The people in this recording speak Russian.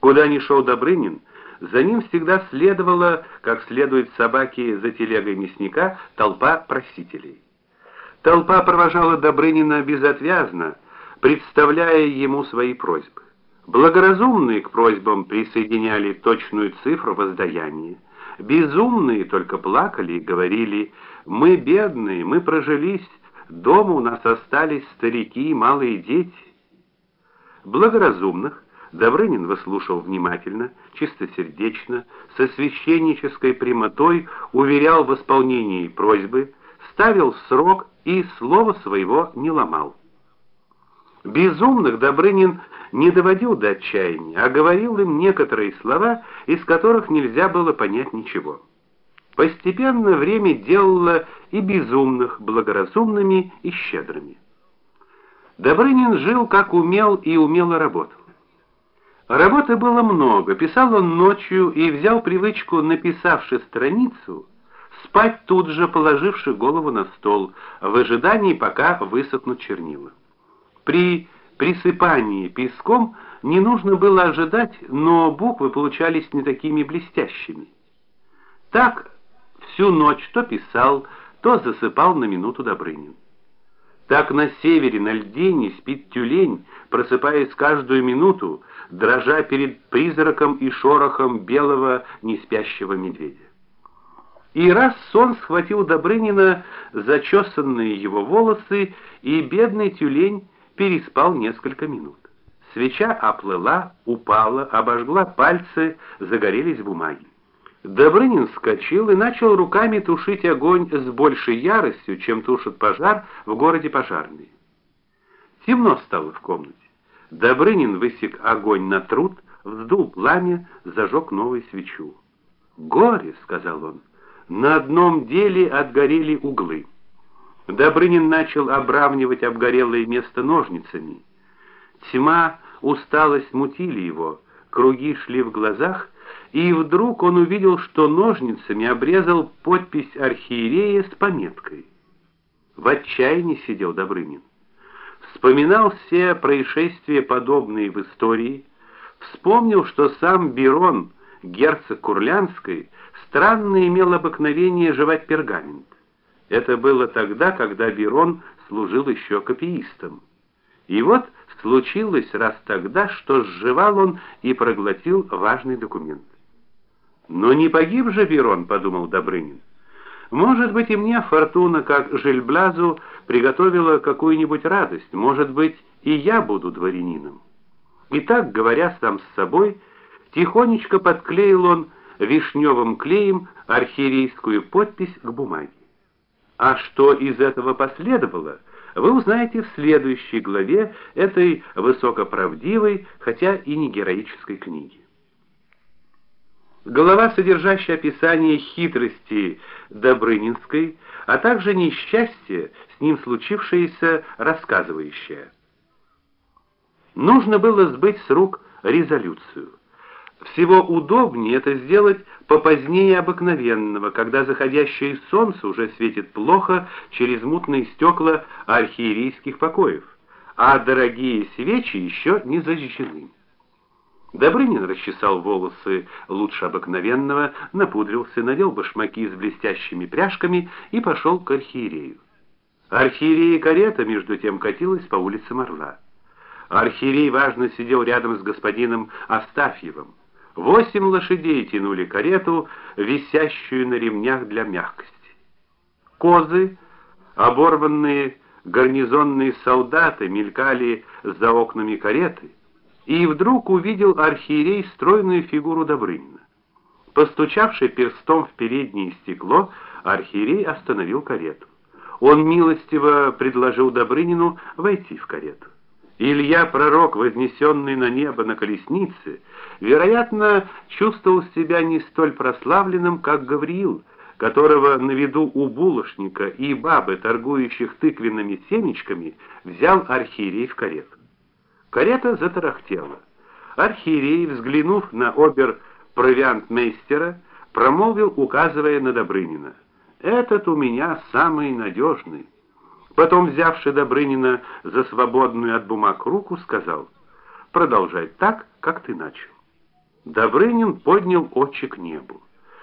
Куда ни шел Добрынин, за ним всегда следовала, как следует собаки за телегой мясника, толпа просителей. Толпа провожала Добрынина безотвязно, представляя ему свои просьбы. Благоразумные к просьбам присоединяли точную цифру воздаяния. Безумные только плакали и говорили: "Мы бедные, мы прожились, дома у нас остались старики и малые дети". Благоразумных Добрынин выслушал внимательно, чистосердечно, со священнической прямотой уверял в исполнении просьбы, ставил срок и слова своего не ломал. Безумных Добрынин не доводил до отчаяния, а говорил им некоторые слова, из которых нельзя было понять ничего. Постепенно время делало и безумных благоразумными и щедрыми. Добрынин жил как умел и умело работал. Работы было много. Писал он ночью и взял привычку, написавши страницу, спать тут же, положивши голову на стол, в ожидании, пока высохнут чернила. При присыпании песком не нужно было ожидать, но буквы получались не такими блестящими. Так всю ночь то писал, то засыпал на минуту Добрынин. Так на севере на льдине спит тюлень, просыпаясь каждую минуту, дрожа перед призраком и шорохом белого неспящего медведя. И раз сон схватил Добрынина зачесанные его волосы, и бедный тюлень переспал несколько минут. Свеча оплыла, упала, обожгла пальцы, загорелись бумаги. Добрынин вскочил и начал руками тушить огонь с большей яростью, чем тушат пожар в городе пожарные. Темно стало в комнате. Добрынин высек огонь на труд, вздул пламя, зажег новую свечу. "Горе", сказал он. "На одном деле отгорели углы". Добрынин начал обравнивать обгорелое место ножницами. Тьма, усталость мутили его, круги шли в глазах, и вдруг он увидел, что ножницами обрезал подпись архиерея с пометкой. В отчаянии сидел Добрынин. Вспоминал все происшествия, подобные в истории, вспомнил, что сам Берон, герцог Курлянской, странно имел обыкновение жевать пергамент. Это было тогда, когда Берон служил еще копиистом. И вот случилось раз тогда, что сживал он и проглотил важный документ. Но не погиб же Берон, подумал Добрынин. Может быть, и мне фортуна, как Жильблазу, приготовила какую-нибудь радость. Может быть, и я буду дворянином. И так, говоря сам с собой, тихонечко подклеил он вишневым клеем архиерейскую подпись к бумаге. А что из этого последовало, вы узнаете в следующей главе этой высокоправдивой, хотя и не героической книги. Глава, содержащая описание хитрости Добрынинской, а также несчастья, с ним случившееся, рассказывающая. Нужно было сбыть с рук резолюцию. Всего удобнее это сделать попозднее обыкновенного, когда заходящее солнце уже светит плохо через мутные стекла архиерейских покоев, а дорогие свечи еще не зажжены. Добрынин расчесал волосы лучше обыкновенного, напудрился, надел башмаки с блестящими пряжками и пошел к архиерею. Архиерея карета между тем катилась по улице Орла. Архиерей важно сидел рядом с господином Астафьевым. Восемь лошадей тянули карету, висящую на ремнях для мягкости. Козы, оборванные гарнизонные солдаты мелькали за окнами кареты и вдруг увидел архиерей стройную фигуру Добрынина. Постучавший перстом в переднее стекло, архиерей остановил карету. Он милостиво предложил Добрынину войти в карету. Илья пророк, вознесенный на небо на колеснице, вероятно, чувствовал себя не столь прославленным, как Гавриил, которого на виду у булочника и бабы, торгующих тыквенными семечками, взял архиерей в карету. Карета затарахтела. Архиерей, взглянув на обер-провиантмейстера, промолвил, указывая на Добрынина: "Этот у меня самый надежный». Потом, взявши Добрынина за свободную от бумаг руку, сказал: "Продолжай так, как ты начал". Добрынин поднял очи к небу.